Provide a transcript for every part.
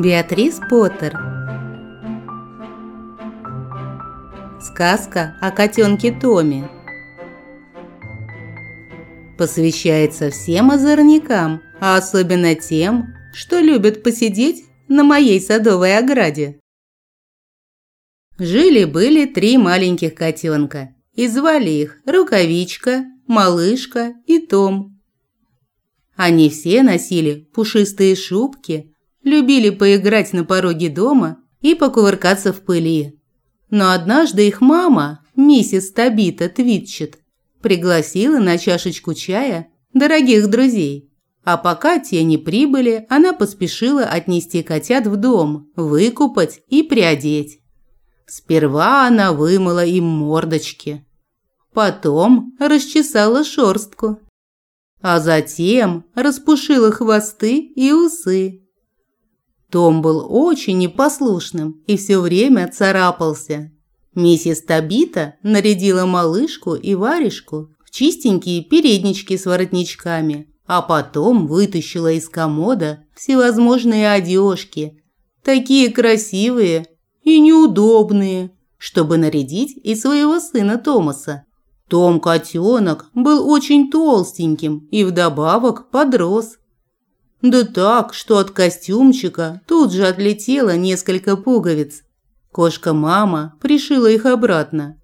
Беатрис Поттер Сказка о котенке Томе Посвящается всем озорникам, а особенно тем, что любят посидеть на моей садовой ограде. Жили-были три маленьких котенка, и звали их Рукавичка, Малышка и Том. Они все носили пушистые шубки, любили поиграть на пороге дома и покувыркаться в пыли. Но однажды их мама, миссис Табита Твитчет, пригласила на чашечку чая дорогих друзей. А пока те не прибыли, она поспешила отнести котят в дом, выкупать и приодеть. Сперва она вымыла им мордочки, потом расчесала шерстку, а затем распушила хвосты и усы. Том был очень непослушным и все время царапался. Миссис Табита нарядила малышку и варежку в чистенькие переднички с воротничками, а потом вытащила из комода всевозможные одежки, такие красивые и неудобные, чтобы нарядить и своего сына Томаса. Том котенок был очень толстеньким и вдобавок подрос. Да так, что от костюмчика тут же отлетело несколько пуговиц. Кошка-мама пришила их обратно.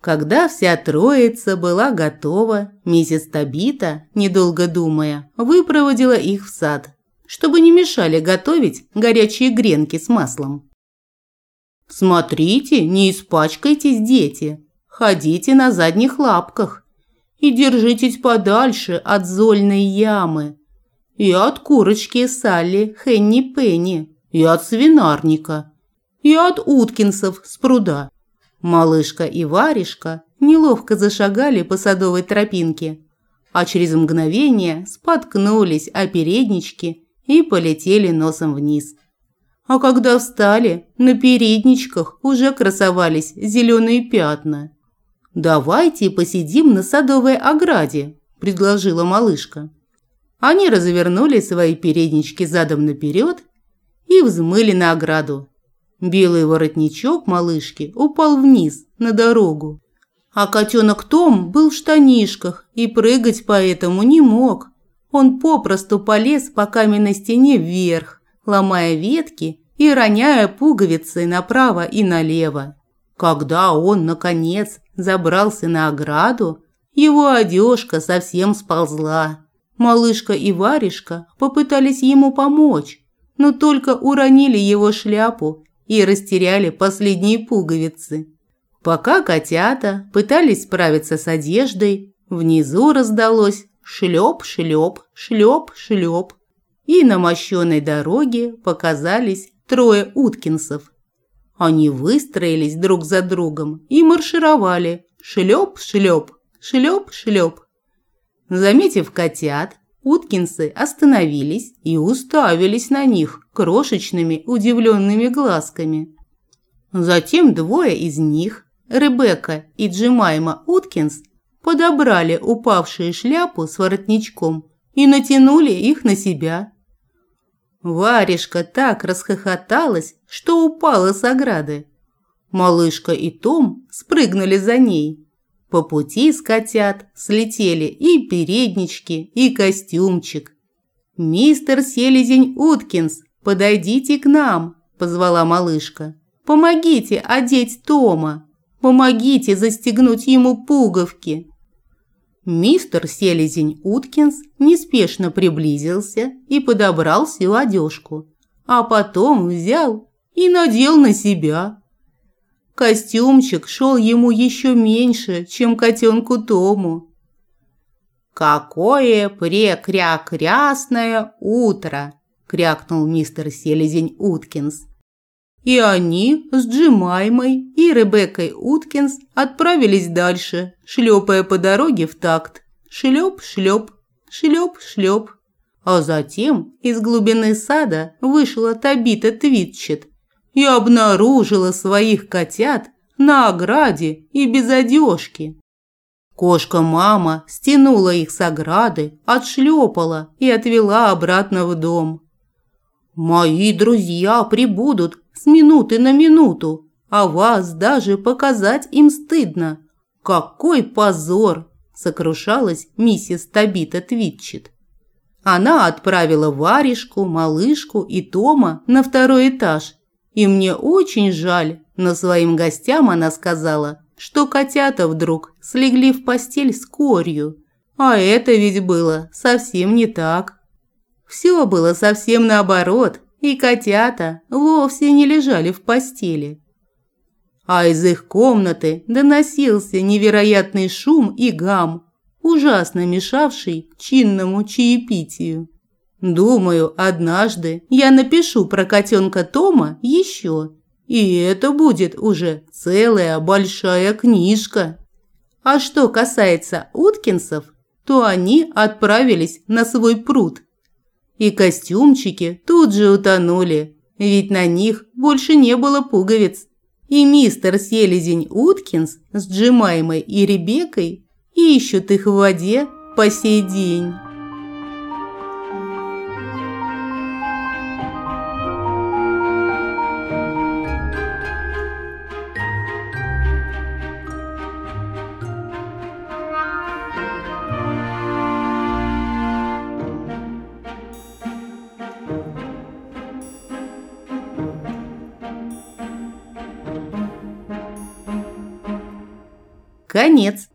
Когда вся троица была готова, миссис Табита, недолго думая, выпроводила их в сад, чтобы не мешали готовить горячие гренки с маслом. «Смотрите, не испачкайтесь, дети, ходите на задних лапках и держитесь подальше от зольной ямы, и от курочки Салли Хенни Пенни, и от свинарника, и от уткинсов с пруда. Малышка и варежка неловко зашагали по садовой тропинке, а через мгновение споткнулись о переднички и полетели носом вниз. А когда встали, на передничках уже красовались зеленые пятна. «Давайте посидим на садовой ограде», – предложила малышка. Они развернули свои переднички задом наперед и взмыли на ограду. Белый воротничок малышки упал вниз, на дорогу. А котенок Том был в штанишках и прыгать поэтому не мог. Он попросту полез по каменной стене вверх, ломая ветки и роняя пуговицы направо и налево. Когда он, наконец, забрался на ограду, его одежка совсем сползла. Малышка и варежка попытались ему помочь, но только уронили его шляпу и растеряли последние пуговицы. Пока котята пытались справиться с одеждой, внизу раздалось шлеп-шлеп, шлеп-шлеп, и на мощенной дороге показались трое уткинсов. Они выстроились друг за другом и маршировали шлеп-шлеп, шлеп-шлеп. Заметив котят, уткинсы остановились и уставились на них крошечными удивленными глазками. Затем двое из них, Ребекка и Джимайма Уткинс, подобрали упавшие шляпу с воротничком и натянули их на себя. Варежка так расхохоталась, что упала с ограды. Малышка и Том спрыгнули за ней. По пути с котят слетели и переднички, и костюмчик. «Мистер Селезень Уткинс, подойдите к нам!» – позвала малышка. «Помогите одеть Тома! Помогите застегнуть ему пуговки!» Мистер Селезень Уткинс неспешно приблизился и подобрал всю одежку, а потом взял и надел на себя. Костюмчик шел ему еще меньше, чем котенку Тому. «Какое прекрякрясное утро!» – крякнул мистер Селезень Уткинс. И они с Джимаймой и Ребеккой Уткинс отправились дальше, шлепая по дороге в такт. Шлеп-шлеп, шлеп-шлеп. А затем из глубины сада вышла Табита Твитчет и обнаружила своих котят на ограде и без одежки. Кошка-мама стянула их с ограды, отшлепала и отвела обратно в дом. Мои друзья прибудут с минуты на минуту, а вас даже показать им стыдно. Какой позор!» – сокрушалась миссис Табита Твитчет. Она отправила варежку, малышку и Тома на второй этаж. И мне очень жаль, но своим гостям она сказала, что котята вдруг слегли в постель с корью. А это ведь было совсем не так. Все было совсем наоборот, и котята вовсе не лежали в постели. А из их комнаты доносился невероятный шум и гам, ужасно мешавший чинному чаепитию. Думаю, однажды я напишу про котенка Тома еще, и это будет уже целая большая книжка. А что касается Уткинсов, то они отправились на свой пруд. И костюмчики тут же утонули, ведь на них больше не было пуговиц. И мистер Селезень Уткинс с Джимаймой и Ребеккой ищут их в воде по сей день. Конец.